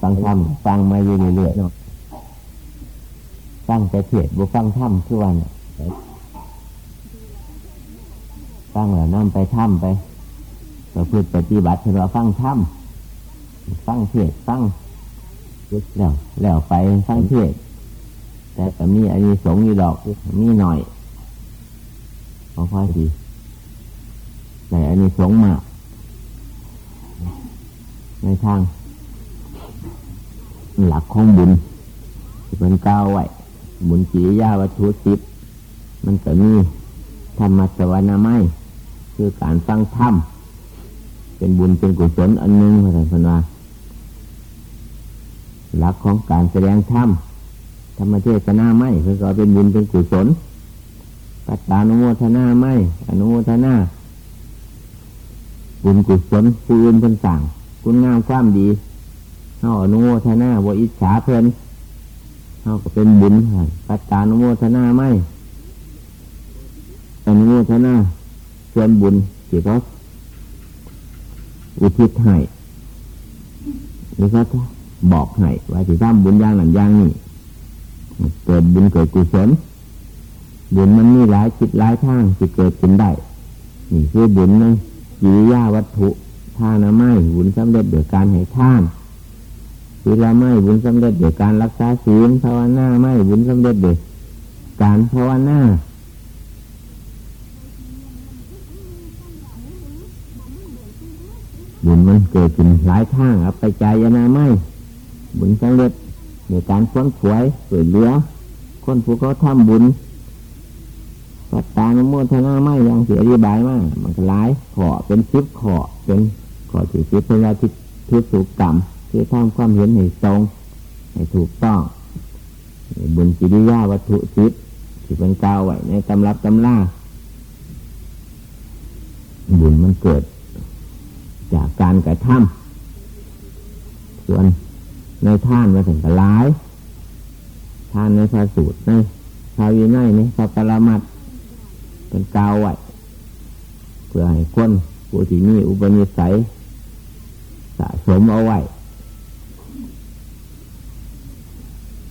ฟังธรรมฟังมาเรื่อยๆฟังแต่เทศบุฟังธรรมทุกวันฟังแล้วนำไปถ้ำไปประพฤติปฏิบัติเราฟังถ้ำฟังเทศฟังแล้วแล้วไปฟังเทศแต่ก็มีอันนี้สงอยู่ดอกมีหน่อยพอพอดีแต่อันนี้สงมากในทาง หลักของบุญเป็นก้าวไว้บุญจียาวัตถุสิบมันก็มีธรรมะสวรรค์ไม่คือการฟังธรรมเป็นบุญเป็นกุศลอันหนึ่งพระสันว่าหลักของการแสดงธรรมธรรมเทศนาไม่คือก็เป็นบุญเป็นกุศลปัจจานุโมทนาไม่อนุโมทนาบุญกุศลผู้อื่นเป็นสั่งคุณงามความดี เฮาอนุโมทนาบ่อิจฉาเพิ่นเฮาก็เป็นบุญปัจจานุโมทนาไม่อนุโมทนาส่วนบุญที่เขาอุทิศให้หรือเขาบอกให้ว่าที่ทำบุญอย่างนั้นอย่างนี้เกิดบุญเกิดกุศลบุญมันมีหลายจิตหลายทางที่เกิดขึ้นได้นี่คือบุญในกิริยาวัตถุทานาไม่บุญสำเร็จโดยการให้ท่าน ศีลไม่บุญสำเร็จโดยการรักษาศีลภาวนาไม่บุญสำเร็จโดยการภาวนาบุญมันเกิดขึ้นหลายทางเอาไปใจยนาไม่บุญสำเร็จในการค้นขวยสวยเหลือคนผู้เขาทำบุญปัตตานโมทนาไม่ยังเสียอธิบายมากมันหลายขอเป็นชิปขอเป็นขอถือชิปเป็นยาทิทิสุกรรม ที่ทำความเห็นให้ตรงให้ถูกต้อง บุญจิริยาวัตถุชิปที่เป็นกาวไว้ในตำรับตำล่าบุญมันเกิด จากการกระทำส่วนในท่านมาถึงกระลายท่านในพระสูตรในชาวีไนในพระปรมัตเป็นกาวไว้เพื่อให้คนผู้ที่มีอุปนิสัยสะสมเอาไว้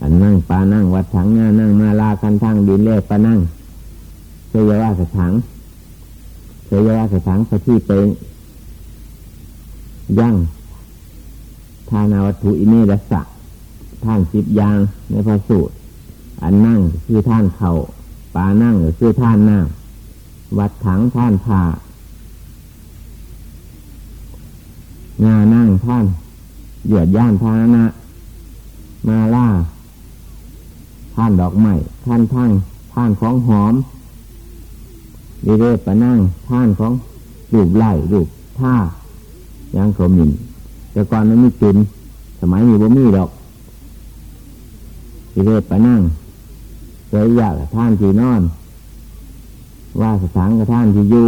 อันนั่ง ปานั่งวัดถังงานั่งมาลาคันทั้งดินเล่ปานั่งเชยว่าสถังเชยว่าสถังพระที่เป็นยั่งทานาวัตถุอิเมรัสะท่านสิบยางในพระสูตร อันนั่งคือท่านเขา่าปานั่งหรือคือท่านน้ำวัดถังท่านผ่างานั่งท่านเหยียดย่านทานะ มาล่า ท่านดอกไม้ท่านทั้งท่านของหอมดีเรปนั่งท่านของรูปไล่รูปท่ายังขมินแต่ก่อนมันมีกินสมัยนี้บ่มีดอกดีเรปนั่งเจออยากท่านที่นอน ว่าสถานกับท่านที่อยู่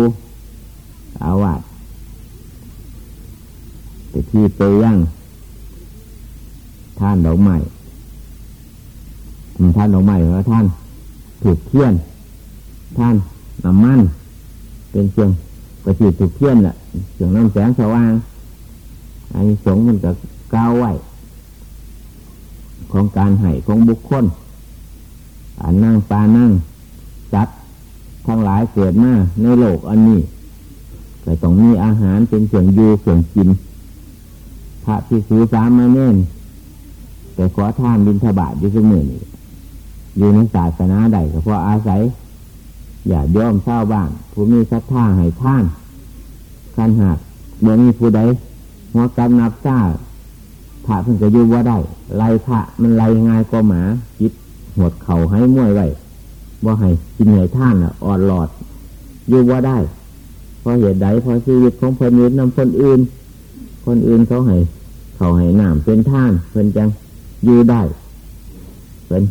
อาวัดแต่ที่เปยังท่านดอกไม้ ท่านดอกไม้ว่าท่านถูกเทียน ท่านน้ำมันเป็นเชียงกระสีถูกเทียนแหละเสียงน้ำแสงสว่างอันนี้สงมันก็ก้าวไหวของการให้ของบุคคลอันนั่งปานั่งจัดทั้งหลายเกิดมาในโลกอันนี้แต่ต้องมีอาหารเป็นเสียงยูเสียงกิน พระพิสูสามมาเน่นแต่ขอท่านบินทบาทอยู่เสมอนี่ อยู่ในศาสนาใดก็เพราะอาศัย อย่าย่อมเศร้าบ้านผู้มีศรัทธาให้ท่านขันหักเมื่อมีผู้ใดหัวกำนับซาพระเพิ่งจะอยู่ว่าได้ไล่พระมันไล่ง่ายกว่าหมาจิตหดเข่าให้มวยไว้ว่าให้กินเหนื่อยท่านอ่อนหลอดอยู่ว่าได้เพราะเหตุใดเพราะชีวิตของเพนยืนนำคนอื่น คนอื่นเขาให้เขาให้น้ำเป็นท่านเพิ่นจังอยู่ได้เป็น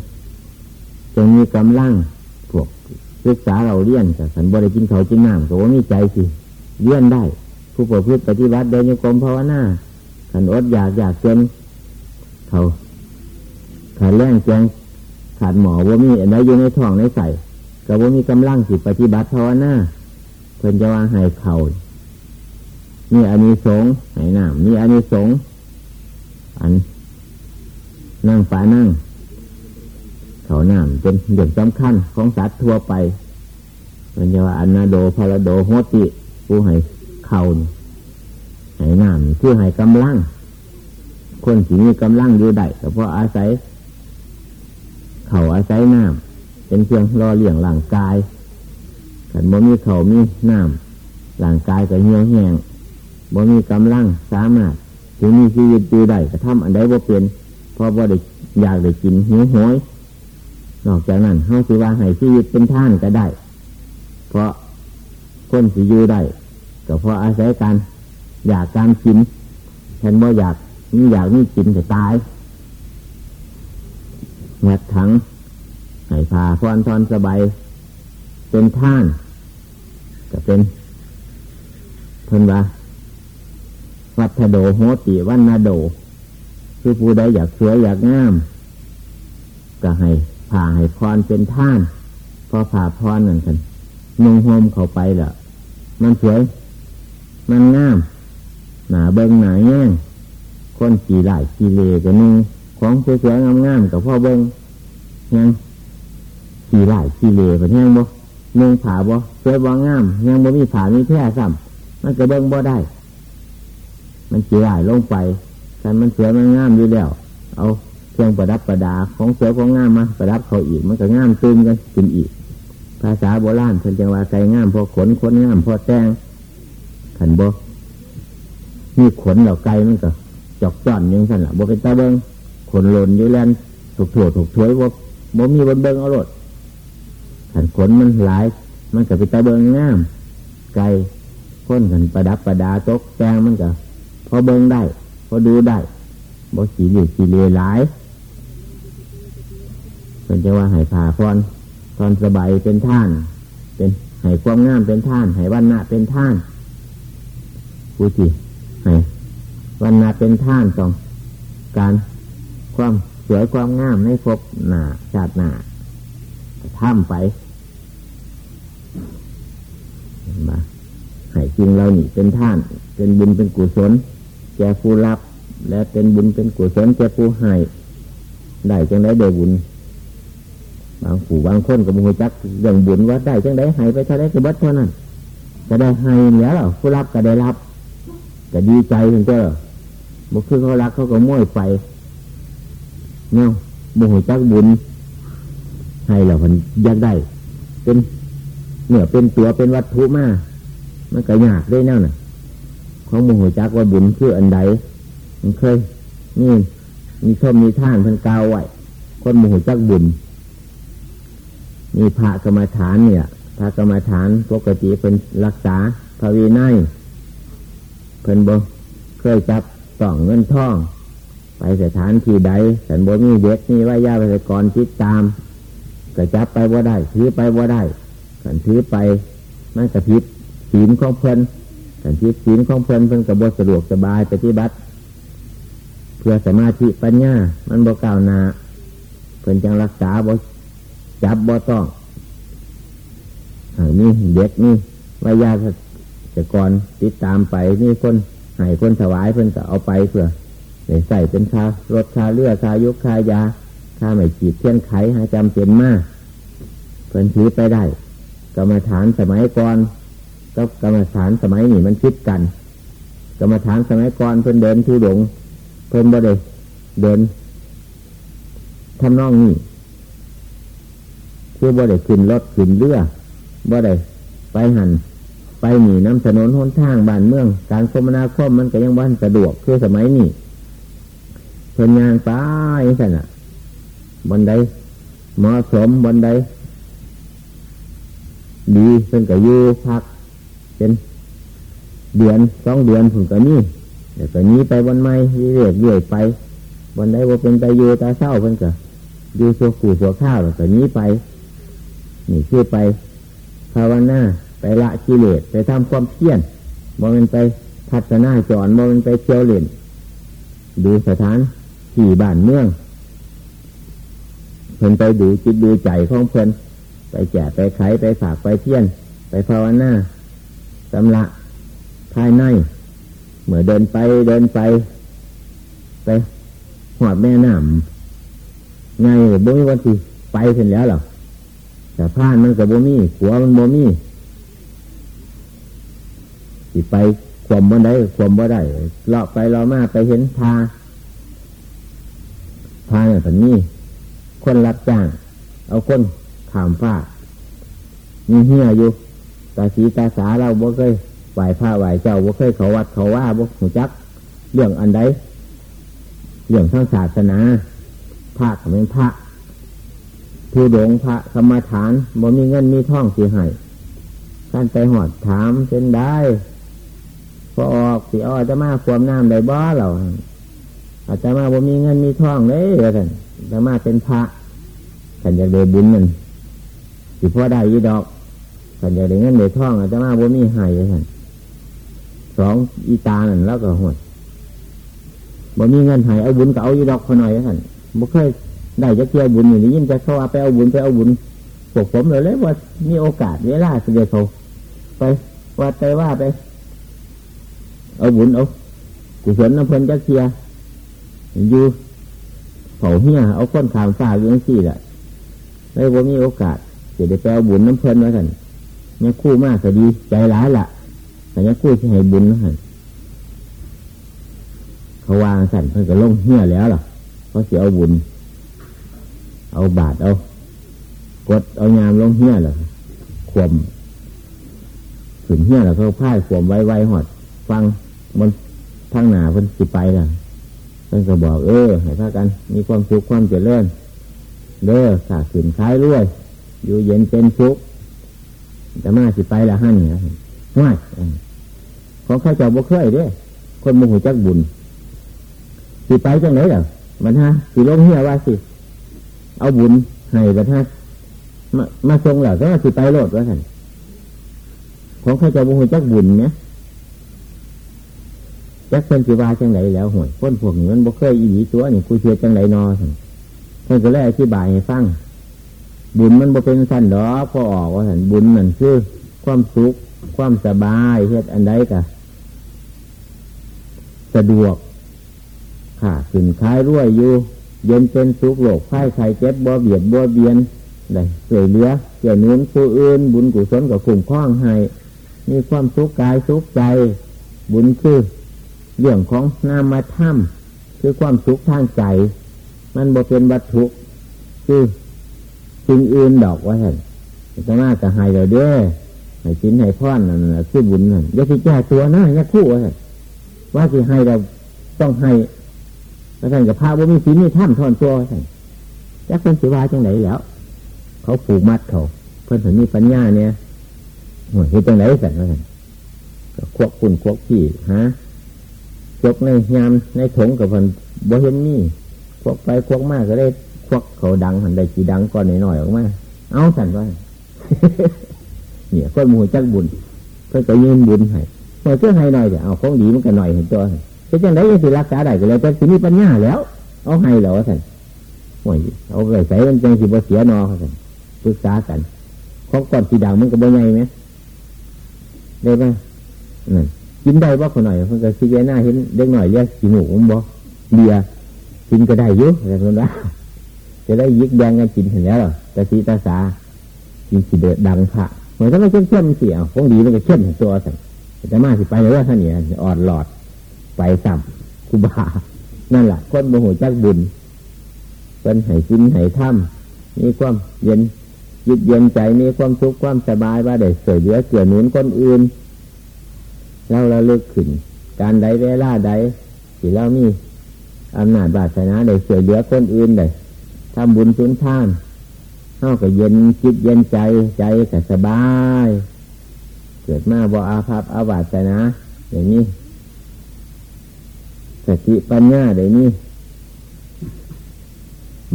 จะมีกำลังพวกศึกษาเราเรียนแต่สันบริกินเขากินน้ำก็ว่ามีใจสิเรียนได้ ผู้ประพฤติปฏิบัติเดินโยกมภาวนาขันอดอยากอยากจนเขาขันแรงจงขาดหมอว่ามีอะไรอยู่ในท้องในใส่ก็ว่ามีกำลังสิปฏิบัติภาวนาเพิ่นจะว่าให้เขามีอานิสงส์ให้น้ำมีอานิสงส์อันป่งฝานั่ง เขาน้ำเป็นเรื่องสำคัญของสัตว์ทั่วไปมันจะว่าอนาโดพาราโดโฮติผู้ให้เข่าให้น้ำคือให้กำลัง คนที่มีกำลังอยู่ได้แต่เพราะอาศัย เขาอาศัยน้ำเป็นเพียงรอเลี้ยงร่างกายขันบ่มีเขามีน้ำร่างกายก็เหี่ยวแห้งบ่มีกำลังสามารถถึงมีชีวิตอยู่ได้ก็ทำอันใดบ่เป็นเพราะว่าได้อยากได้กินหิวโหย นอกจากนั้นเฮาสิว่าให้ชีวิตเป็นท่านก็ได้ เพราะคนสิอยู่ได้ก็เพราะอาศัยการอยากการกินฉันบ่อยากนี่อยากนี่กินจะตายแงดถังให้พาพรทอนสบายเป็นท่านก็เป็นเพิ่นว่าวัฒโดโหติวันนาโด คือผู้ใดอยากสวยอยากงาม ก็ให้ ผ่าให้พรเป็นท่าน พอผ่าพรนั่นกันนุ่งห่มเข้าไปละมันสวย มันงามหนาเบิ้งหนาแง่งคนขี่ไหลขี่เลก็นุ่งของสวยๆงามๆกับพ่อเบิ้งยังขี่ไหลขี่เลเป็นยังบ่นุ่งผ่าบ่สวยบ่งามยังบ่มีผ่ามีแพร่ซ้ำมันก็เบิ้งบ่ได้ มันขี่ไหลลงไปแต่มันสวยมันงามอยู่แล้ว เอา เครื่องประดับประดาของสวยของงามมาประดับเขาอีก มันก็งามตึมกันกินอีก ภาษาโบราณเพิ่นจังว่าไก่งามพอขนขนงามพอแตงขันบ่มีขนเหล่าไก่มันก็จอกจ้อนยังสั่นละบ่เป็นตาเบิงขนหล่นอยู่แลนถูกถั่วถูกถวยบ่บ่มีบนเบิงเอารถขันขนมันหลาย มันก็เป็นตาเบิงงามไก่ค้นขันประดับประดาตกแตงมันก็พอเบิงได้ พอดูได้บ่สีเหลือสีเลหลาย เพิ่นจะว่าให้ผ่าพรตอนสบายเป็นท่าน เป็นให้ความงามเป็นท่านให้วันณะเป็นท่านผู้ที่ให้วันณะเป็นท่านต้องการความสวยความงามในพบหนาชาติหนาท่ามไปมาให้จริงเรานี่เป็นท่าน เป็นบุญเป็นกุศลแก่ผู้รับ และเป็นบุญเป็นกุศลแก่ผู้ให้ได้จังได้ได้บุญ บางผู้บางคนกับมูจักเรื่องบุญว่าได้จังได้ให้ไปเท่าไรก็บัดเท่านั้นก็ได้ให้เหนือเราผู้รับก็ได้รับก็ดีใจถึงเจ้าบุคือเขารักเขาก็ม้วยไปเนี่ยมูจักบุญให้เราคนอยากได้ เป็นเหนือเป็นตัวเป็นวัตถุมามันก็ยากได้แน่น่ะของมูจักว่าบุญคืออันใดมันเคยนี่มีชมมีท่านเพิ่นกาวไว้คนมูจักบุญ มีพระกรรมฐานเนี่ย พระกรรมฐานปกติเป็นรักษาพระวินัยเพิ่นบ่เคยจับต้องเงินทอง ไปสถานที่ใดสันบ่มีเด็กมีวิยาปรกรติดตามก็จับไปว่าได้ถือไปว่าได้ขันถือไปมันกระพิบศีลของเพิ่นขันพิบศีลของเพิ่นเพิ่นกับบสะดวกสบายปฏิบัติ เพื่อสมาธิปัญญา มันบ่ก้าวหน้าเพิ่นจังรักษาบ่ จับบ่ต้องนี่เด็กนี่วิยาจะก่อนติดตามไปนี่คนให้คนถวายเพิ่นก็เอาไปเพื่อใส่เป็นคารถคาเลือคายุคคายาคาไม่จีดเทียนไขหาจำเป็นมากเพิ่นถือไปได้กรรมฐานสมัยก่อนกับกรรมฐานสมัยนี้มันคิดกันกรรมฐานสมัยก่อนเพิ่นเดินที่หลงเพิ่นบ่ได้เดินทำนองนี้ คือบ่ได้ขึ้นรถขึ้นเรือบ่ได้ไปหันไปหนีน้ำถนนหนทางบ้านเมือง การคมนาคมมันก็ยังวันสะดวกคือสมัยนี้เพิ่นยางไปสั่นอะบนใดเหมาะสมบนใดดีเพิ่นก็อยู่พักเป็นเดือนสองเดือนผมก็นี่แต่ก็นี้ไปบนไม้เรื่อยเรื่อยไปบนใดว่าเป็นไปอยู่ตาเศร้าเพิ่นก็อยู่สัวกูสัวข้าวแล้วก็นี้ไป นี่คือไปภาวนาไปละกิเลสไปทำความเพียรบ่มันไปพัฒนาจอนบ่มันไปเที่ยวเล่นดูสถานที่บ้านเมืองเพิ่นไปดูจิตดูใจของเพิ่นไปแจกไปไขไปฝากไปเที่ยน ไปภาวนาสำละภายในเมื่อเดินไปเดินไป ไปหอดแม่น้ำไงบ่มีวันที่ไปเสร็จแล้วหรอ แต่ผ่านมันกับบ่มีขัวมันบ่มีสิไปควมบ่ได้ควมบ่ได้เลาะไปเลาะมาไปเห็นทาทาเนี่ยแบบนี้คนรับจ้าง เอาคนขามฟ้ามีเหี้ยอยู่ตาสีตาสาเราบ่เคยไหวผ้าไหวเจ้าบ่เคยเขาวัดเขาว่าบ่หูจัก เรื่องอันใดเรื่องทางศาสนาพระก็เป็นพระ ผู้ดงพระกรรมฐานบ่มีเงินมีท่องสีให้การไปหอดถามเช่นได้พอออกสีอ้อจะมาควมน้ำได้บ่เราอาจจะมาบ่มีเงินมีท่องเลยท่านจะมาเป็นพระขันจะเดบุญนั่นสิพ่อได้ยี่ดอกขันจะได้เงินได้ท่องอาจจะมาบ่มีหายท่านสองอีตานั่นแล้วก็หดบ่มีเงินหายเอาบุญก็เอายี่ดอกเขาหน่อยท่านบ่เคย ได้จะเที่ยวบุญอย่างนี้ยิ่งจะเข้าไปเอาบุญไปเอาบุญพวกผมเลยเลยว่ามีโอกาสเวลาเสียเขาไปว่าไปว่าไป เอาบุญเอากุศลน้ำเพลินจักเทียอยู่เผาเหี้ยเอาก้นขามฟ้าอยู่นั่นสิแหละเลยว่ามีโอกาสจะได้ไปเอาบุญน้ำเพลินไว้กันเนี่ยคู่มากก็ดีใจร้ายละแต่เนี่ยคู่ที่ให้บุญนะฮะเขาวางสั่นเพื่อนก็ลงเหี้ยแล้วหรอเขาะเสียเอาบุญ เอาบาทเอา กดเอายามลงเหี้ยเหรอขวมขึ้นเหี้ยเหรอเขาพ่ายขวมไว้ไว้หอด ฟังมันทางหนาเพิ่นสิไปล่ะเพิ่นก็บอก เออ ให้พากัน มีความสุขความเจริญเด้อขาดสินคล้ายรวย อยู่เย็นเป็นสุขแต่มาสิไปละหั่นเนี่ยง่ายของข้าเจ้าบ่เคยเด้คนโมโหจักบุญสิไปจังไหนล่ะมันฮะสิลงเฮียว่าสิ เอาบุญให้บัดฮะมามาทรงแล้วก็สิไปโลดว่าท่านของข้าเจ้าโมโหจักบุญเนี่ยจักเพิ่นสิว่าจังไหนแล้วห่วยคนพวกนี้มันบ่เคยอีหลีตัวนี่กูเชื่อจังไหนนอท่านเพิ่นก็เลยอธิบายให้ฟังบุญมันบ่เป็นสั้นดอกพอออกว่าท่านบุญนั่นคือความสุขความสบายเฮ็ดอันใดกะสะดวกขาขึ้นค้ายรวยอยู่ เย็นเป็นสุขโลกไข้ไข่เจ็บบ่เบียดบ่เบียนได้สวยเหลือเกี่ยวนุนผู้อื่น บุญกุศลกับกลุ่มข้องให้ มีความสุขกายสุขใจ บุญคือเรื่องของนามธรรมคือความสุขทางใจ มันบ่เป็นวัตถุ คือสิ่งอื่นดอกว่าเห็นจะมาจะให้เราเด้อให้ชิ้นให้พ่อนนั่นคือบุญนั่นอย่าพิจารตัวนะอย่าคู่ว่าว่าสิให้เราต้องให้ แล้วท่านกับพระว่ามีศีลมีถ้ำทอนตัวท่านจักเป็นสิวาจังไหนแล้ว เขาผูกมัดเขาเพื่อนถึงมีปัญญาเนี่ยเห็นจังไหนสั่นว่าท่านควบคุนควบขี่ฮะจกในยามในถงกับคนบ่เห็นนี่ควักไปควักมากก็ได้ควักเขาดังหันได้กี่ดังก่อนหน่อยๆออกมาเอาสั่นว่าเนี่ยคนมูจักบุญเพื่อจะยืนบุญให้เมื่อเพื่อให้หน่อยเดี๋ยวเอาของดีมันก็หน่อยเห็นตัว จะจังไดยังสิรักษาได้ก็เลยแต่สิมีปัญญาแล้ว เอาให้เหรอสันโอ้ยเอาไปใส่มันจังสิบ่เสียนอสันปรึกษากันของก่อนสีดังมันก็บ่ใหญ่ไหมได้ไหมนั่นกินได้บ่คนหน่อยเพิ่นก็สิแกหน้าเห็นเด็กหน่อยเรียกสีหมูมันบ่เบียกินก็ได้เยุ่แต่คนละจะได้ยึกแยงกันกินเห็นแล้วแต่สีตาสากินสีเดือดดังพระเหมือนถ้าไม่เข้มเข้มเสียคงดีมันก็เข้มตัวสั่งแต่มาสิไปเลยว่าท่านเนี่ยอ่อนหลอด ไปสับคุบานั่นแหละคนโมโหจักบุญเป็นให้กินให้ถ้ำมีความเย็นยึดเย็นใจมีความสุขความสบายว่าได้เสียเหลือเกื้อหนุนคนอื่นเราเราเลิกขึ้น การใดเวลาใดที่เรามีอำนาจบาสนาได้เสียเหลือคนอื่นได้ทำบุญสุนทานเข้ากับเย็นจิตเย็นใจใจก็สบาย เกิดมาบ่อาภัพอาบาสนาอย่างนี้ สติปัญญาเดี๋ยวนี้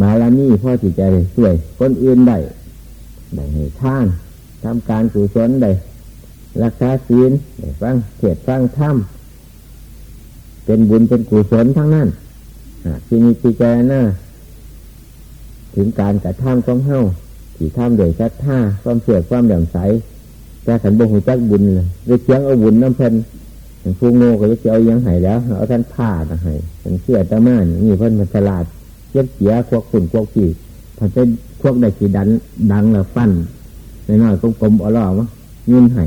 มาลานี่พ่อจิตใจช่วย คนอื่นได้ได้ให้ท่านทำการกุศลได้รักษาศีลได้ฟังเทศฟังธรรมเป็นบุญเป็นกุศลทั้งนั้นที่มีจิตใจน่าถึงการกระทำของเฮาที่ทำโดยชัดท่าความเสื่อความหลื่อมใสแต่ขันบุญหัวจักบุญเลยเชียงเอาบุญน้ำเพลิน ฟูโง่ก็จะเอายังไห้แล้วเอาท่านผ้าให้เป็นเสื้อตะม่านนี่เพิ่นมันฉลาดเย็บเสียพวกขุนพวกขี่ถ้าจะพวกได้ขีดันดังแล้วฟันน้อยๆกลมๆอ่อล่อมะยืนไห้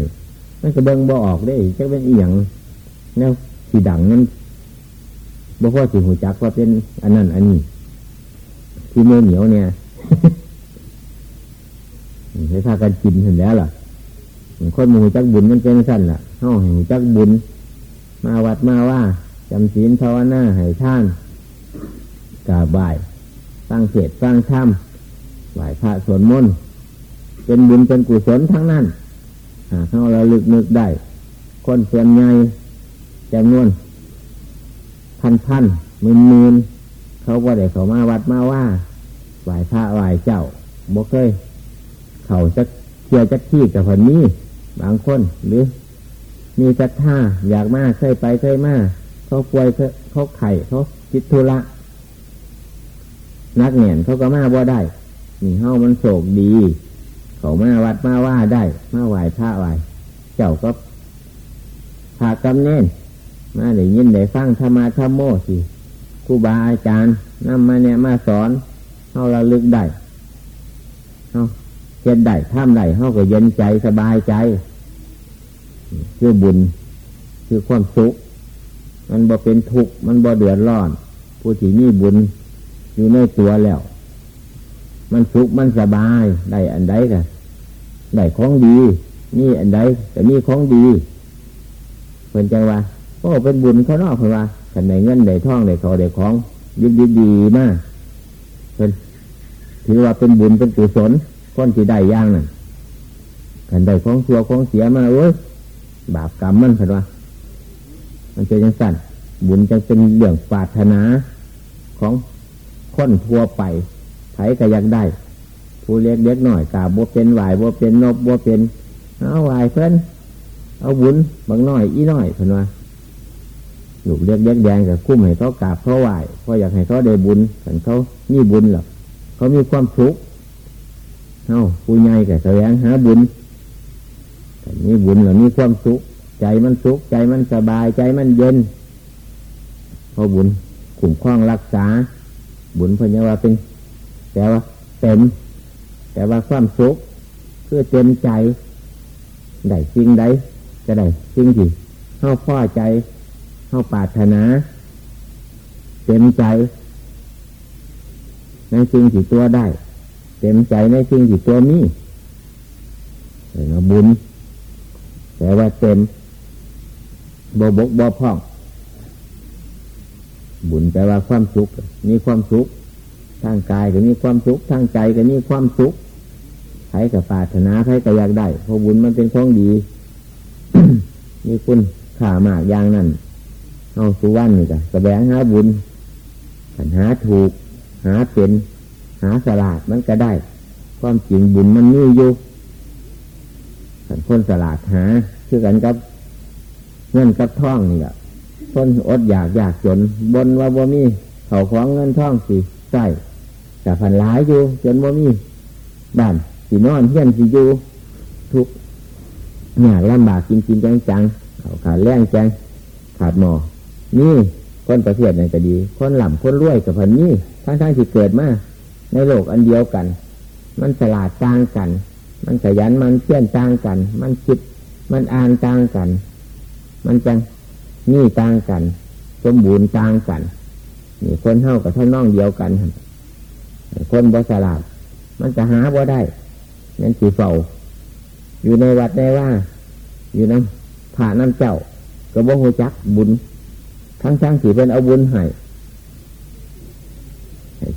มันก็เบิ่งบ่ออกได้จะเป็นเอียงแนวขีดังนั้นบ่พอสิหูจักว่าเป็นอันนั้นอันนี้ ที่เมื่อเหนียวเนี่ยให้พากันกินเห็นแล้วล่ะคนมูจักบุญมันเป็นสั้นล่ะเฮาหูจักบุญ มาวัดมาว่าจำศีลภาวนาให้ท่านกราบไหว้ตั้งเศษตั้งถ้ำไหว้พระสวดมนต์เป็นบุญเป็นกุศลทั้งนั้นหากเราระลึกนึกได้ คนส่วนใหญ่จำนวน พันพันหมื่นหมื่นเขาก็ได้เขามาวัดมาว่าไหว้พระไหว้เจ้าบ่เคย เขาจะเชื่อจะขี้กับคนนี้ บางคนหรือ มีศรัทธาอยากมาเคยไปเคยมาเขาป่วยเขาไข่เขาจิตทุระนักเหนี่ยเขาก็มาบ่ได้นี่เฮามันโศกดี เขามาวัดมาว่าได้มาไหว้พระไหว้เจ้าก็พากำเน้นมาได้ยินได้ฟังธรรมะธรรมโมสิครูบาอาจารย์นำมาเนี่ยมาสอนเฮาระลึกได้เฮาเจ็ดได้ท่ามได้เฮาก็เย็นใจสบายใจ คือบุญ คือความสุข มันบ่เป็นทุกข์มันบ่เดือดร้อน ผู้ที่มีบุญอยู่ในตัวแล้ว มันสุขมันสบายได้อันใดกันได้ของดี นี่อันใดแต่นี่ของดีเพื่อนจังว่าโอ้เป็นบุญเขานอกเพื่อนว่ากันได้เงินได้ทองได้ขาได้ของดีดีดีมากเพื่อนถือว่าเป็นบุญเป็นกุศลคนที่ได้ย่างนั่นกันได้ของชัวของเสียมาเอ้ย บาปกรรมมันเพื่อนว่ามันจะยังสั่นบุญจะเป็นเรื่องปาถนาของคนทั่วไปไผก็อยากได้ ผู้เล็กเล็กหน่อยกาบวเป็นไหวบวเป็นนบบวเป็นเอาไหวเพื่อนเอาบุญบางหน่อยอีน่อยเพื่นว่าลูกเล็กเล็กแดงกับคุ้มให้เขากราบเขาไหวเพราะอยากให้เขาได้บุญแต่เขามีบุญหรอกเขามีความสุขเอาผู้ใหญ่กับแสวงหาบุญ มีบุญหรือมีความสุข ใจมันสุข ใจมันสบายใจมันเย็นเพราะบุญคุ้มครองรักษา บุญพญาว่าเป็น แต่ว่าเต็ม แต่ว่าความสุขคือเต็มใจได้จริงได้จะได้จริงที่เข้าพ่อใจเข้าปาถนา เต็มใจในสิ่งที่ตัวได้ เต็มใจในสิ่งที่ตัวมีแต่บุญ แต่ว่าเต็มบบกบพ่อง บุญแปลว่าความสุขมีความสุขทางกายก็มีความสุขทางใจก็มีความสุขใครกับปาถนาใครก็อยากได้เพราะบุญมันเป็นของดีมีคุณข่ามากอย่างนั้นเอาสุวรรณนี่จ้ะแสวงหาบุญหาถูก หาเป็น หาสลาดมันก็ได้ ความจริงบุญมันมีอยู่ คนสลาดหาคือกันกับเงินกับท่องนี่แหละคนอดอยากอยากจน บนว่าบ่มีเขาของเงินท่องสิใส่แต่พันหลายอยู่ จนบ่มีบ้านสีนอนเพี้ยนสีอยู่ทุกเนี่ยลำบากจริงจริงจังจังเขาขาดแรงจังขาดหมอ นี่คนประเทศไหนก็ดี คนหล่ำคนรวยกับพันนี้ทั้งทั้งที่เกิดมาในโลกอันเดียวกัน มันฉลาดต่างกัน มันขยันมันเพี้ยนต่างกัน มันคิด มันอ่านต่างกัน มันจังนี่ต่างกัน สมบูรณ์ต่างกัน นี่คนเท่ากับเท่าน้องเดียวกัน คนบสลาดมันจะหาบ่ได้นั่นสีเฝ้า อยู่ในวัดได้ว่า อยู่น้ำผ่าน้ำเจ้า ก็บ่หูจักบุญ ทั้งทั้งสีเป็นเอาบุญให้ให้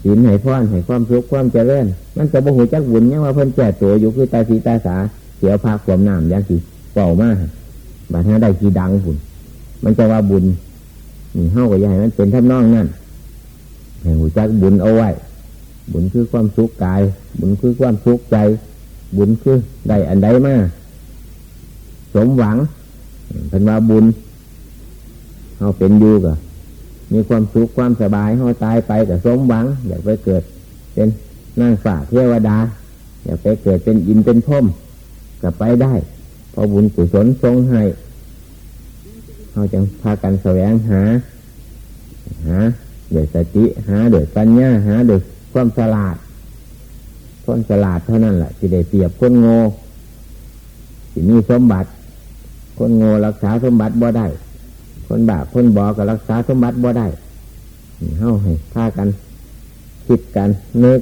ศีลให้พรให้ความสุขความเจริญ มันก็บ่หูจักบุญยังว่าเพิ่นแก่ตัวอยู่คือตาสีตาสาเสียวพาความน้ำยังสีเป่ามากบาดหาได้สีดังผุนมันจะว่าบุญนี่เฮาก็อยากให้มันเป็นท่านน้องนั่นให้หูจักบุญเอาไว้ บุญคือความสุขกาย บุญคือความสุขใจ บุญคือได้อันใดมาสมหวังเป็นว่าบุญเฮาเป็นอยู่ก็ มีความสุขความสบายเฮาตายไปก็สมหวัง อยากไปเกิด เป็นนางฝ่าเทวดา อยากไปเกิดเป็นอินเป็นพมก็ไปได้เพราะบุญกุศลทรงให้เขาจะพากันแสวงหา หาเดือดสติหาเดือดปัญญาหาเดือดความฉลาดคนฉลาดเท่านั้นแหละที่ได้เปรียบคนโง่ที่มีสมบัติ คนโง่รักษาสมบัติบ่ได้ คนบาปคนบอก็รักษาสมบัติบ่ได้เฮ้าให้พากัน คิดกันนึก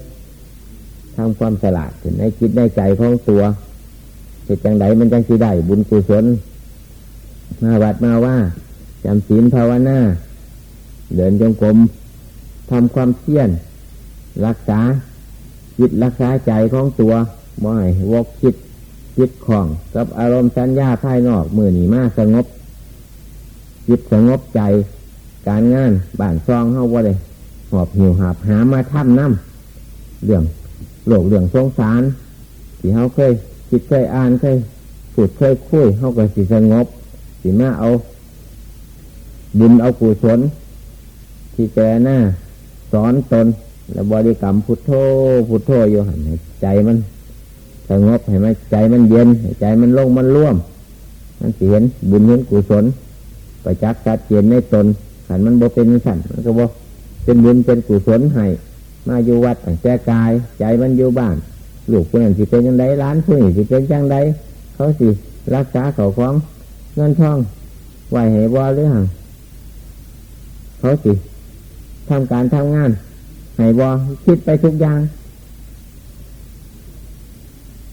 ทำความฉลาดถึงในคิดในใจของตัวเหตุจังไดมันจังสีได้บุญกุศลมาวัดมาว่าจำศีลภาวนาเดินจงกรมทำความเพียรรักษาจิตรักษาใจของตัวบ่อยวกคิดจิตของกับอารมณ์สัญญาภายนอกมือหนีมาสงบ จิตสงบใจ การงานบ้านซองเข้าว่าเลยหอบหิวหาบหามาทำน้ำเรื่องโลกเรื่องสงสาร ที่เขาเคยคิดเคยอ่านเคยพูดเคยคุยเขาก็สิสงบสิมาเอา บุญเอากุศลที่แกหน้าสอนตน แล้วบริกรรมพุทโธพุทโธอยู่หันใจมันสงบเห็นไหมใจมันเย็นใจมันโล่งมันร่วม มันเห็นบุญเห็นกุศล ไปจักจัดเจนในตนขันมันบ่เป็นขันมันก็บ่เป็นบุญเป็นกุศลให้มาอยู่วัดแก่กาย ใจมันอยู่บ้านลูกคนนั้นสิเป็นยังไงร้านคนนี้สิเป็นยังไงเขาสิรักษาเขาของเงินทองไหวเหบอหรือหังเขาสิทำการทำงานให้บอคิดไปทุกอย่าง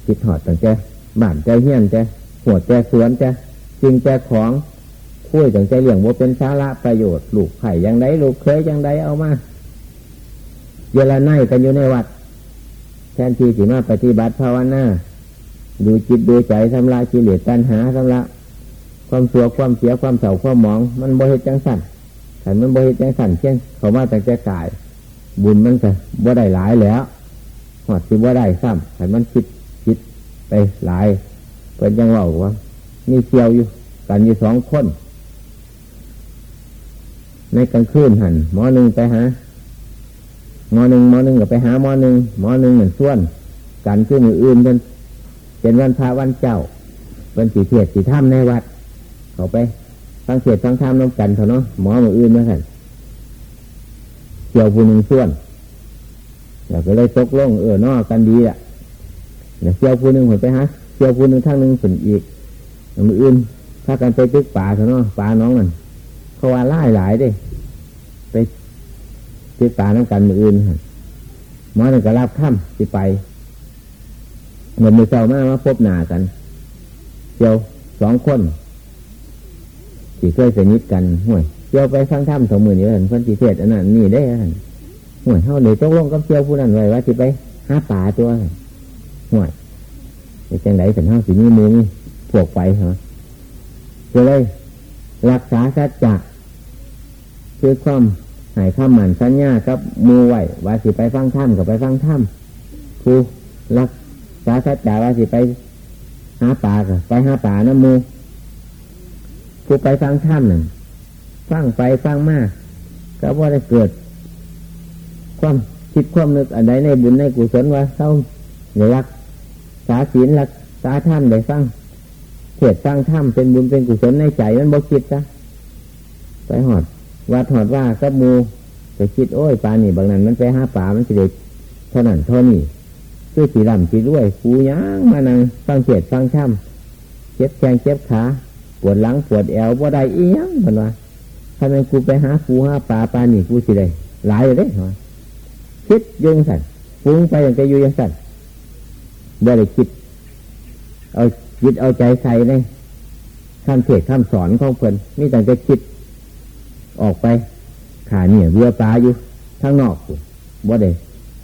คิดหอดตั้งใจบ้านใจเฮี้ยนใจหัวใจสวนใจจริงใจของ คุยตั้งใจเลี้ยงว่าเป็นสาระประโยชน์ลูกไข่ยังไงลูกเคยยังไงเอามาเยลไนกันอยู่ในวัด แทนที่สิมาปฏิบัติภาวนาดูจิตดูใจทำลายกิเลสตัณหาทำละความสัวความเสียความเศร้าความหมอง มันบริจังสั่นแต่มันบริจังสั่นเช่นเขามาแต่ใจกาย บุญมันจะบ่ได้หลายแล้วหอดสิบ่ได้ซ้ำแต่มันคิดคิดไปหลายเป็นยังว่าว่ามีเซียวอยู่กันอยู่สองคน ในกลางคืนหันหมอหนึ่งไปหาหมอหนึ่งหมอหนึ่งก็ไปหาหมอหนึ่งหมอหนึ่งเหมือนส่วนกันขึ้นอื่นเป็นเป็นวันพระวันเจ้าเป็นสีเทียดสีถ้ำในวัด เขาไปฟังเสียดฟังถ้ำน้ำกันเถอะเนาะหมอมืออื่นนะท่านเกี่ยวผู้หนึ่งส่วนแล้วก็เลยตกลงเออนอกันดีอะเดี๋ยวเกี่ยวผู้หนึ่งผลไปฮะเกี่ยวผู้หนึ่งทั้งหนึ่งผลอีกมืออื่นถ้ากันไปตึกป่าเถอะเนาะป่าน้องนั่น เขาว่าไล่หลายดิไปตึกป่าน้ำกันมืออื่นหมอหนึ่งก็รับข้ามสิไปเหมือนมือเจ้ามามาพบหนากันเจียวสองคนที่เคยสนิทกันห่วยเจียวไปฟังถ้ำสองหมื่นเยอะนคนที่เทศอันนั้นนี่ได้หันห่วยเขาเดี๋ยวต้องลงกับเจียวผู้นั้นไว้ว่าที่ไปหาป่าตัวห่วยในจังไหนสันห้าสีนี้มือพวกไปเหรอจะเลยรักษาสัจจะ คือความหายข้ามหมันสัญญากับมูไหวว่าสิไปฟังถ้ำกับไปฟังถ้ำคือรักษาสัจจะว่าสิไปหาป่ากับไปหาป่าน้ำมูผู้ไปฟังถ้ำหนึ่งฟังไปฟังมากก็ว่าได้เกิด ความคิดความนึกอันใดในบุญในกุศลว่าเศร้าเนือรักษาศีลรักษาถ้ำได้ฟังเทศฟังถ้ำเป็นบุญเป็นกุศลในใจมันบ่คิดซะไปหอด ว่าถอดว่าก็มูไปคิดโอ้ยปลานี่บางนั้น มันไปหาป่ามันจะเด็กเท่านั้นเท่านี้คือสีลำสีด้วยกูย่างมานังฟังเสียดฟังช่ำเจ็บแขงเจ็บขาปวดหลังปวดแอวบ่ได้อีหยังมันว่าถ้ามันกูไปหากูหาปลาปลานี่กูสิได้หลายเลยเหรอคิดยุงสั่นฟุ้งไปอย่างจะอยู่ยังสั่นบ่ได้คิด เอาคิดเอาใจใส่ในคำเทศคำสอนของเพื่อนนี่แต่จะคิด ออกไปขาเนี่ยเรือปลาอยู่ข้างนอกบ่ได้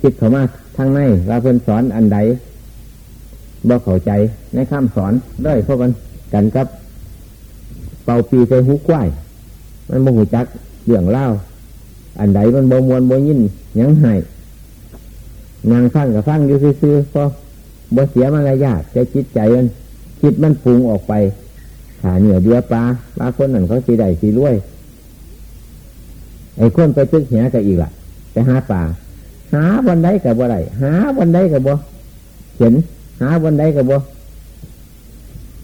คิดเข้ามาทางในว่าเพื่นสอนอันใดบ่เข้าใจในคำสอนด้เพราะมันกันกับ เป่าปีใส่หูควายมันบ่หูจักเรื่องเล่าอันใดมันบ่มวนบ่ยินยังไห้นางฟังกับฟังอยู่ซื่อๆพอบ่เสียมารยาทใจจิตใจมันคิดมันปรุงออกไปขาเหนือเดือปลาปลาคนนั่นเขาสีได้สีรวย ไอ้คนไปตึกเหียกับอีกล่ะไปหาปลาหาวันใดกับบ่ไรหาวันใดกับบ่เห็น หาวันใดกับบ่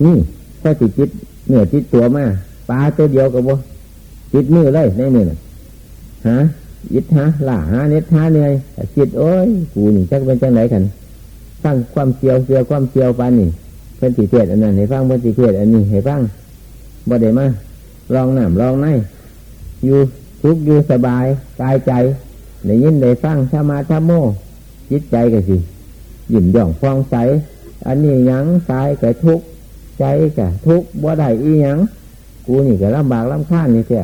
นี่ถ้าติดจิตเหนือจิตตัวมาปลาตัวเดียวกับบ่จิตมือเลยในมือหายิดหาล่าหาเน็ตหาเหนื่อยจิตโอ้ยกูนี่จักเป็นจังไหนกันฟังความเสียวเสียวความเสียวปานนี่เพิ่นติเทศอันนั้นให้ฟังเพิ่นติเทศอันนี้ให้ฟังบ่ได้มาลองน้ำลองในอยู่ ทุกอยู่สบายกายใจได้ยินได้ฟังธรรมะธรรมโม จิตใจก็สิยิ่มย่องฟองใส อันนี้ยังกายก็ทุกใจก็ทุกบ่ได้อีหยังกูนี่ก็ลำบากลำค้านนี่แค่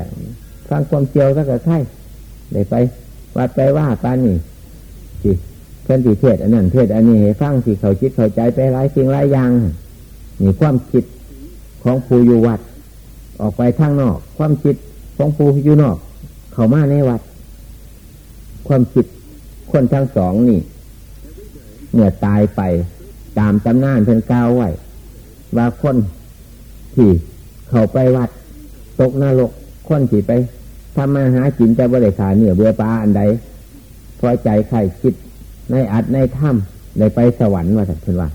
ฟังความเจียวก็กระไข่ได้ไปวัดไปว่าปานนี่สิเพื่อนที่เทศอันนั้นเทศอันนี้ให้ฟังสิเขาคิดเขาใจไปหลายสิ่งหลายอย่างนี่ความคิดของผู้อยู่วัด ออกไปทางนอก ความคิดของผู้อยู่นอก เข้ามาในวัด ความคิดคนทั้งสองนี่เมื่อตายไปตามตำนานเพิ่นกล่าวไว้ว่าคนที่เข้าไปวัด ตกนรกคนที่ไปทำมาหากินจะบริขาเนื้อเบื่อปลาอันใดพอใจใครคิดในอัดในถ้ำได้ไปสวรรค์ว่าสัตว์ว่า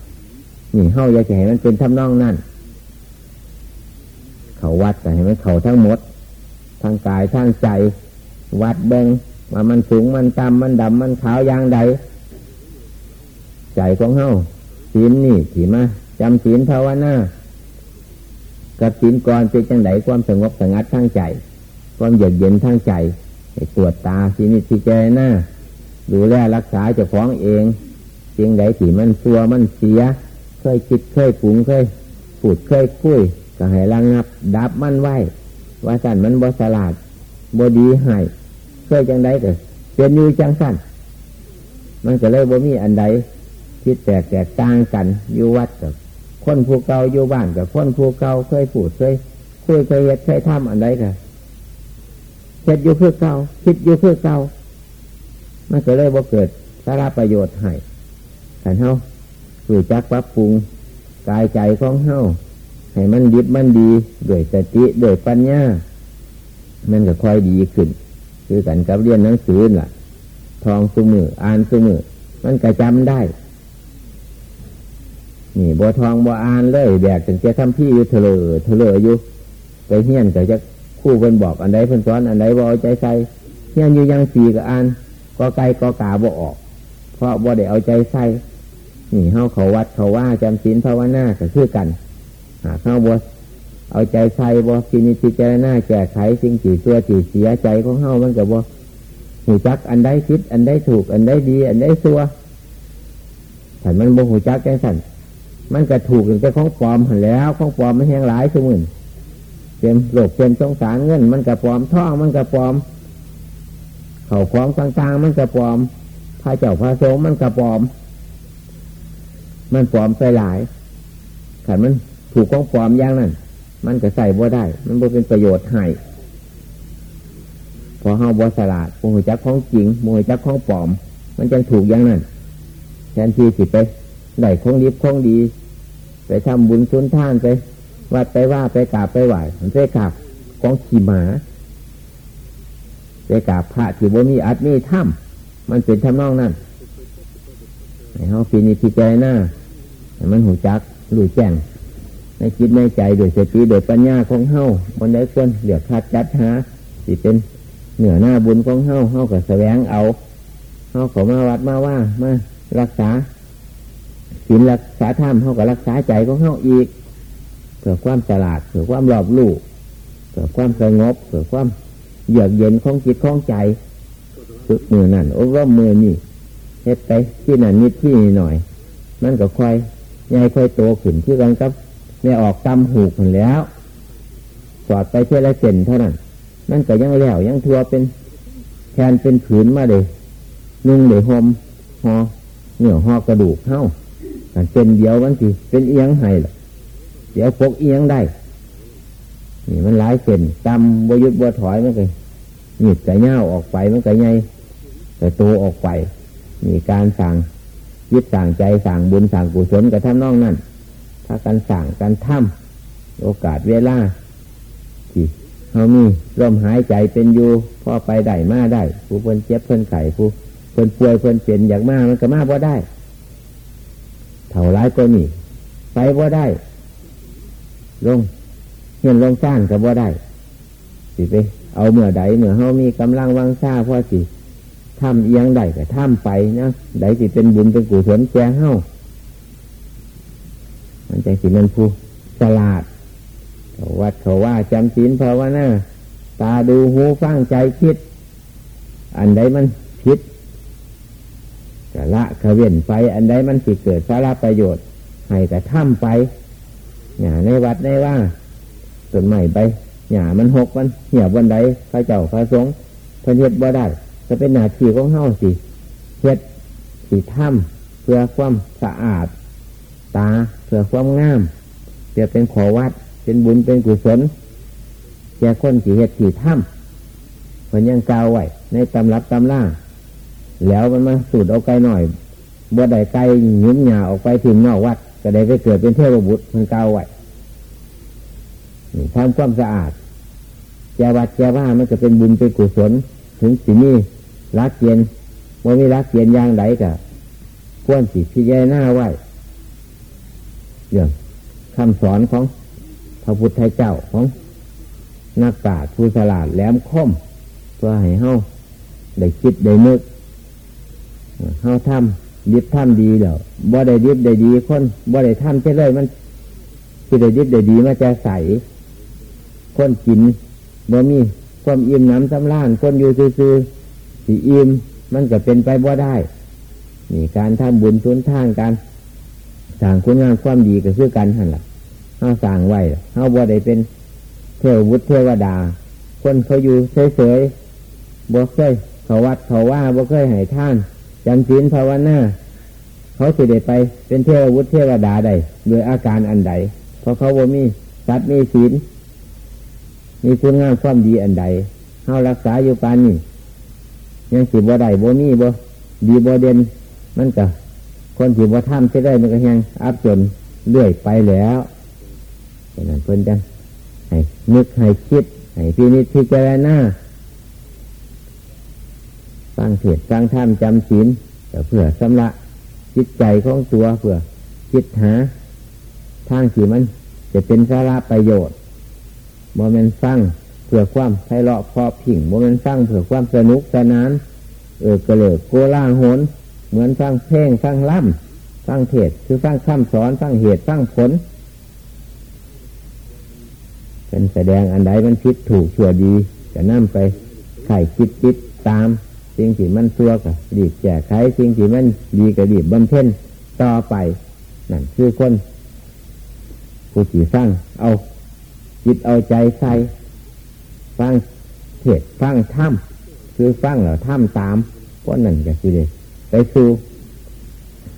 นี่เฮาอยากจะให้มันเป็นทำนองนั่นเขาวัดแต่ให้มันเขาทั้งหมดทางกายทางใจ วัดแบ่งว่ามันสูงมันต่ำมันดำมันขาวอย่างใดใจของเฮาศีลนี่ถีมาจำศีลภาวนากับศีลก่อนเป็นจังไดความสงบสงัดทางใจ ความเยือกเย็นทางใจตรวจตาศีลที่ใจหน้าดูแลรักษาเจ้าของเองสิ่งใดที่มันซัวมันเสีย เคยคิดเคยปรุงเคยพูดเคยคุยก็ให้ระงับ ดับมันไว้ ว่าสั่นมันบสลาดบดีหายเคยจังไดก็เป็นอยู่จังสั่นมันก็เลยบ่มีอันใดคิดแตกแตกต่างกันอยู่วัดกับคนผู้เก่าอยู่บ้านกับคนผู้เก่าเคยพูดเคยคุยเคยเฮ็ดเคยทำอันใดกันเฮ็ดอยู่เพื่อเก่าคิดอยู่เพื่อเก่ามันก็เลยบ่เกิดสาระประโยชน์ให้แต่เฮาสู่จักปรับปรุงกายใจของเฮาให้มันดิบมันดีด้วยสติด้วยปัญญามันก็ค่อยดีขึ้น คือกันกับเรียนหนังสือล่ะ ทองสมืออ่านสมือมันก็จำได้ นี่บัวทองบัวอ่านเลยแบกถึงจะทำพี่อยู่เถลอเถลออยู่ไปเฮียนแต่จะคู่เพิ่นบอกอันใดเพิ่นสอนอันใดบ่เอาใจใส่เฮียนอยู่ยังสีกับอานก็ไกลก็กาบ่ออก เพราะบ่ได้เอาใจใส่นี่เฮาเขาวัดเขาว่าจำศีลภาวนาก็คือกันหากเฮาบ่ เอาใจใส่บ่พินิจเจารณาแก้ไขสิ่งจีตัวจีเสียใจของเฮามันก็บ่หูจักอันใดคิด อันใดถูก อันใดดี อันใดซัวแต่มันบ่หูจักแก่สั่นมันก็ถูกถึงจะของปลอมหันแล้วของปลอมมันแห้งหลายสมุนเต็มโลกเต็มสงสารเงิน มันก็ปลอมท่องมันก็ปลอม เข่าของต่างๆ มันก็ปลอมพระเจ้าพระสงฆ์มันก็ปลอม มันปลอมไปหลายขันมันถูกของปลอมอย่างนั้น มันก็ใส่บ่ได้ มันบ่เป็นประโยชน์ให้พอเฮาบ่สลาดโมหจักของจริงโมหจักของปลอม มันจังถูกอย่างนั้นแทนที่สิไปได้ของดีของดี ไปทำบุญสุนท่านไปวัดไปว่าไปกราบไปไหว้ไปกราบของขี่หมาไปกราบพระที่บ่มีอัดมีถ้ำมันเป็นทำนองนั้นให้เขาฟีนิพิจารณาให้มันหูจักรู้แจ้ง ในจิตในใจโดยสติโดยปัญญาของเฮาบนได้ควรเดือดคัดจัดหาสิเป็นเหนือหน้าบุญของเฮาเฮากับแสวงเอาเฮาขามาวัดมาว่ามารักษาศีลรักษาธรรมเท่ากับรักษาใจของเขาอีกเกิดความฉลาดเกิดความรอบรู้เกิดความสงบเกิดความเยือกเย็นของจิตของใจสุดมือนั่นโอ้ก็มือนี่เฮ็ดไปที่นั่นนิดที่นี่หน่อย มันก็ค่อยใหญ่ค่อยโตขึ้นที่กันกับ ในออกตำหูกนแล้วสอดไปเท่าไรเซนเท่านั้นนั่นก็ยังแล้วยังทัวเป็นแทนเป็นผืนมาเลยนุ่งเลยหอมหอเหนี่ยหอกระดูกเข้าเป็นเดียวมันสิเป็นเอียงให้ล่ะ เดี๋ยวพกเอียงได้ นี่มันหลายเส้นจำบยุดบวถอยมันก็หยิบไก่เง่าออกไปมันก็ไงแต่โตออกไปมีการสั่งยึดสั่งใจสั่งบุญสั่งกุศลกับท่านน้องนั่นาการสั่งการทำโอกาสเวลาที่เขามีลมหายใจเป็นอยู่พอไปได้มาได้ผู้เพิ่นเจ็บเพิ่นไข่ผู้เพิ่นป่วยเพิ่นเปลี่ยนอย่ากมากมันก็มาบ่ได้เท่าไรก็นี่ไปว่ได้ ลงเห็นลงจ้านกับว่ได้ สิไป เอาเมื่อใดเมื่อเฮามีกำลังวังชาพอสิทำเอียงใดก็ทำไปนะใดสิเป็นบุญเป็นกุศลแก่เฮา มันใจสิมันผู้สลาดเขาวัดเขาว่าจำศีลภาวนาตาดูหูฟังใจคิด อันใดมันคิดกะละขเวียนไป อันใดมันสิเกิดสาระประโยชน์ ให้กระทำไปอย่าในวัดในว่าต้นใหม่ไปหย่ามันหกวันเหี่ยวันใดพระเจ้าพระสงฆ์พระเทศบ่ได้จะเป็นหน้าที่ของเฮาสิเฮ็ดสิถ้ำเพื่อความสะอาด ตาเพื่อความงามเพื่อเป็นขอวัด เป็นบุญเป็นกุศลแก่คนสิเฮ็ดสิถ้ำมันยังกาวไว้ในตำรับตำล่าแล้วมันมาสูดเอาไกลหน่อยบ่ได้ไกลยุ่มหยาออกไปถึงนอกวัด ก็ได้ไปเกิดเป็นเทพบุตรมันกาวไว้ทำความสะอาดแก่วัดแกว่ามันจะเป็นบุญเป็นกุศล ถึงสินี่รักเกียนว่ามีรักเกียนอย่างไรกะควรสิพิจารณาไว้ อย่างคำสอนของพระพุทธเจ้าของนักปราชญ์ผู้ฉลาดแหลมคมเพื่อให้เฮาได้คิดได้นึกเฮาทำดีทำดีเดี๋ยวบ่ได้ดีได้ดีคนบ่ได้ทำเช่เลยมันที่ได้ดีได้ดีมันจะใสคนกินบ่มีความอิ่มน้ำสำล้านคนอยู่ซื่อสีอิ่มมันก็เป็นไปบ่ได้นี่การทำบุญทุนทางการ สั่งคุณงามความดีก็คือกันหันละเขาสั่งไว้เขาบ่ได้เป็นเทววุฒิเทวดา คนเขาอยู่เฉยๆบ่เคยเขาวัดเขาว่าบ่เคยให้ท่านจำศีลภาวนาเขาสิได้ไปเป็นเทววุฒิเทวดาใดโดยอาการอันใด เพราะเขาบ่มีสัตว์มีศีลมีคุณงามความดีอันใดเฮารักษาอยู่ปานนี้ยังสิบ่ได้บ่มีบ่ดีบ่เด่นมันก็ คนสิบ่ทำจะได้มันก็ยังอับจนเรื่อยไปแล้วฉะนั้นเพิ่นจังให้นึกให้คิดให้พินิจพิจารณาฟังเทศฟังธรรมจำศีลเพื่อสำละจิตใจของตัวเพื่อคิดหา ทางที่มันจะเป็นสาระประโยชน์โมเมนต์ฟังเพื่อความไพเราะพอผิงโมเมนต์ฟังเพื่อความสนุกสนาน เออกระเลิกโกล่าหน เหมือนฟังเพลงฟังล่ำฟังเทศคือฟังคำสอนฟังเหตุฟังผลเป็นแสดงอันใดมันคิดถูกชั่วดีจะนั่มไปไข่คิดคิดตามสิ่งที่มันชั่วกับดีแก้ไขสิ่งที่มันดีกับดีบำเพ็ญต่อไปนั่นคือคนผู้ที่สร้างเอาจิตเอาใจใส่ฟังเทศฟังถ้ำคือฟังเหรอถ้ำตามเพราะนั่นก็คือ ไปสู่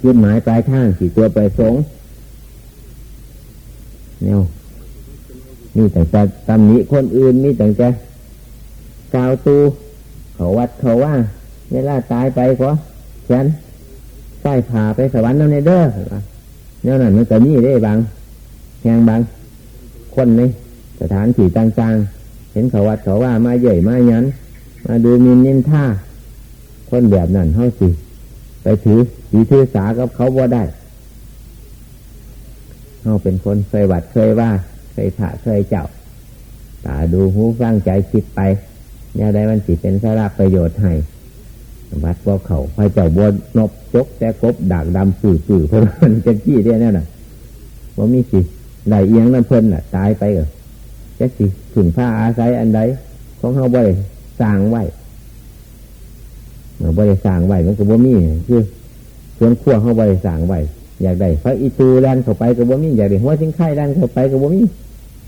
จุดหมายปลายทางสี่ตัวไปสงเนี่ยมีแต่จะตำหนิคนอื่นมีแต่จะกาวตู เขาวัดเขาว่าเวลาตายไปก็ฉันใส่ผ่าไปสวรรค์นั่นเด้อเนี่ยนั่นมันก็มีได้บางแหงบาง คนนี่สถานที่ต่างๆ เห็นเขาวัดเขาว่ามาใหญ่มายัน มาดูมินนินท่าคนแบบนั้นเขาสิ ไปถือสีถือสากับเขาว่าได้เขาเป็นคนเคยวัดเคยว่าเคยผ่าเคยเจ้าตาดูหูฟังใจคิดไปย่าได้มันสิเป็นสาระประโยชน์ให้วัดว่าเขาพระเจ้าบนนบจกแต่กบดากดำสื่อสื่อเพราะมันจะขี้ได้แน่น่ะว่ามีสิได้เอียงนั่นเพิ่นน่ะ ตายไปเออจะสิถึงผ้าอาศัยอันใดของเขาบ่ได้สร้างไว้ บ่ได้สางไว้มันก็บ่มีคือส่วนขั้วเขาบ่ได้สางไว้อยากได้พระอิตูแลนเข้าไปก็บ่มีอยากได้หัวชิ้งไข่แลนเข้าไปก็บ่มี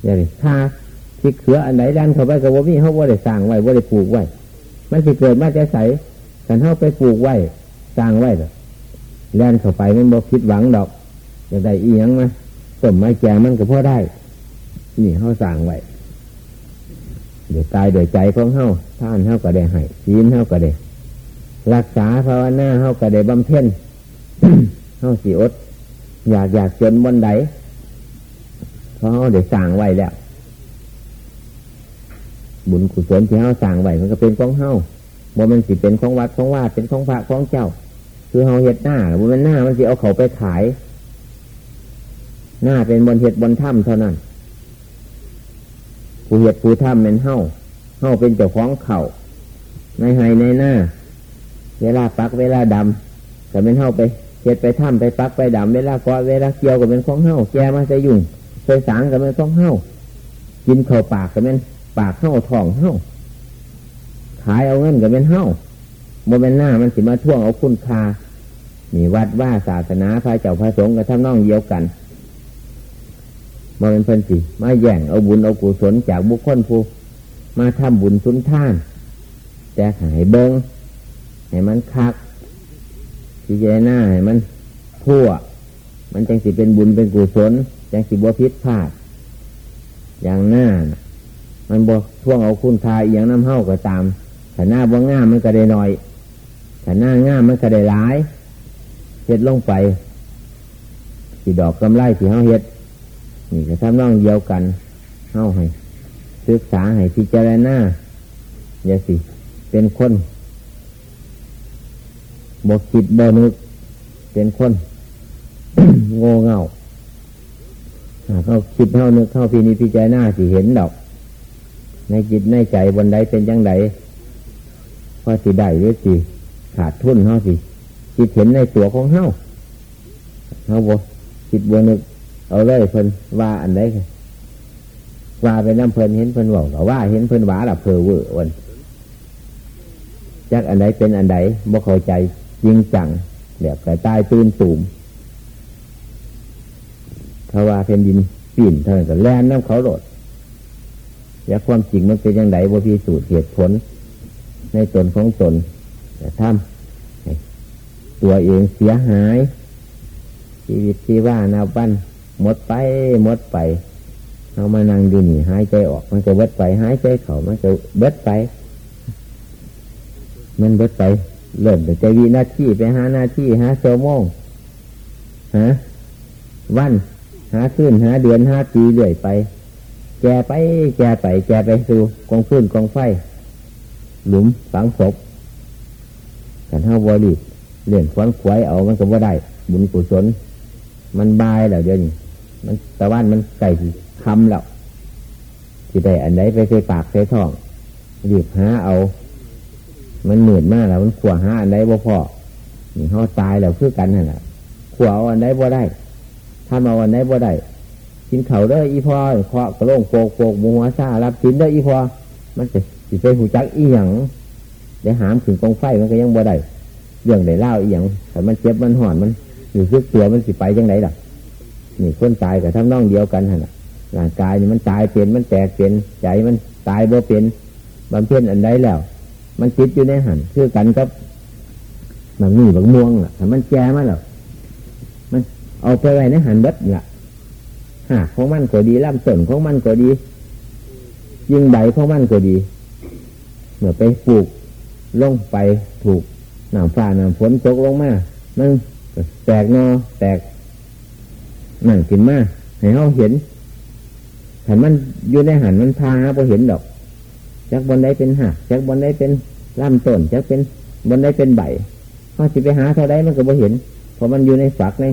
อยากได้ข้าที่เขืออันไหนแลนเข้าไปก็บ่มีเขาบ่ได้สางไว้บ่ได้ปลูกไว้มันสิเกิดมาจะใสแต่เขาไปปลูกไว้สร้างไว้แลนเข้าไปมันบ่คิดหวังดอกอยากได้อีหยังมาต้มไม้แกงมันก็พอได้ นี่เขาสั่งไว้เดี๋ยวตายเดี๋ยวใจของเขาท่านเขาก็ได้ให้ศีลเขาก็ได้ รักษาภาวนาเขาก็ได้บำเพ็ญเขาสีอด อยากอยากจนบนใดเพราะเขาได้สั่งไว้แล้ว บุญกุศลที่เขาสั่งไว้มันก็เป็นของเขาบ่มันสิเป็นของวัดของวาดเป็นของพระของเจ้า คือเขาเห็ดหน้าบุญมันหน้ามันสิเอาเขาไปขาย หน้าเป็นบนเห็ดบนถ้ำเท่านั้นผู้เหตุผู้ทำเป็นเฮ้าเข้าเป็นเจ้าของเข่าในไฮในหน้า เวลาปักเวลาดำก็เป็นเข้าไปเจ็ดไปถ้ำไปปักไปดำเวลาเกาะเวลาเกี่ยวก็เป็นของเห่าแกมาจะยุ่งเคยสางก็เป็นของเห่ากินเข่าปากก็เป็นปากเห่าท้องเห่าขายเอาเงินก็เป็นเห่าโมเป็นหน้ามันสิมาท่วงเอาคุณคานี่วัดว่าศาสนาพระเจ้าพระสงฆ์กับท่านน้องเดียวกันมาเป็นเพิ่นสิมาแย่งเอาบุญเอากุศลจากบุคคลผู้มาทำบุญสุนท่านแต่ให้เบิง ให้มันคักพิจารณาให้มันทั่ว มันจังสิเป็นบุญเป็นกุศลจังสิบัวพิษพลาด อย่างหน้ามันบวท่วงเอาคุณคาอย่างน้ำเห่าก็ตามแต่หน้าบวง่ามมันก็ได้น้อยแต่หน้าง่ามมันก็ได้หลายเฮ็ดลงไปสีดอกกำไรสีเฮาเฮ็ด นี่ก็ทำน้องเดียวกันเฮาให้ศึกษาให้พิจารณาอย่าสิ เป็นคน บกคิดบนึก เป็นคนโง่เง่าเขาคิดเท่านึกเข้าพีนี้พิจารณาสิเห็นดอก ในจิตในใจบนใดเป็นยังไงพอสิได้หรือสิขาดทุนเขาสิคิดเห็นในตัวของเฮาเฮาบคิดบนึก เอาเลยเพิ่นว่าอันใดว่าไปน้ำเพลินเห็นเพลินบอกว่าเห็นเพลินว่าละเพอเวอร์วันจักอันใดเป็นอันใดบ่เข้าใจ ริงจังแบบกระตายตื่นตูมถ้าว่าเป็นดินปิ่นเท่านั้นก็แล่นน้ำเขาโดดอยากความจริงมันเป็นยังไงบ่พิสูจน์เหตุผล ในตนของตนแต่ทำตัวเองเสียหายชีวิตที่ว่านาบ้านหมดไปหมดไปเอามานั่งดูนี่หายใจออก มันจะเบิดไปหายใจเข่ามันจะเบิดไป มันเบิดไป เริ่มแต่ใจวีหน้าที่ไปหาหน้าที่หาโซโมงหาวัน หาขึ้นหาเดือนหาปีเรื่อยไป แกไป แกไป แกไปสู่กองขึ้นกองไฟ หลุมฝังศพกันเท่าบริเลี่ยนควันขวายเอามันก็บ่ได้ บุญกุศลมันบายแล้วเดี๋ยวนี้มันตะวันมันไก่คำแล้วที่ได้อันไหนไปใส่ปากใส่ท้องรีบหาเอา มันเหนื่อยมากแล้ว มันขวห้าอันไหนบ่พอนี่เขาตายแล้วคือกันนั่นแหละขวเอาอันไหนบ่ได้ถ้ามาอันไหนบ่ได้กินเข่าได้อีพอเคาะกระโลงโปกโปกมัวซารับสินได้อีพอมันจะสิไปหูจักอีหยังเดี๋ยวหามถึงกองไฟมันก็ยังบ่ได้เรื่องได้เล่าอีหยังแต่มันเจ็บมันห่อนมันอยู่ซึกตัวมันสิไปยังไงล่ะ นี่คนตายกับทำน้องเดียวกันฮะร่างกายนี่มันตายเปลี่ยนมันแตกเปลี่ยนใจมันตายบ่เปลี่ยนบำเพ็ญอันใดแล้ว มันคิดอยู่ในหันคือกันกับบางนี่บางม่วงล่ะถ้ามันแก่มาแล้วมันเอาไปไว้ในหันเบิดล่ะหากของมันก็ดีลำต้นของมันก็ดี ยิ่งใบของมันก็ดี เมื่อไปปลูกลงไปถูกหน้ำฟ้าน้ำฝนตกลงมามันแตกนอแตกนั่งกินมาให้เขาเห็นหันมันอยู่ในหันมันพาพอเห็นดอก จากบนได้เป็นหักจากบนได้เป็นลำต้นจากเป็นบนได้เป็นใบเขาสิไปหาเท่าไดมันก็บ่เห็นเพราะมันอยู่ในฝักใน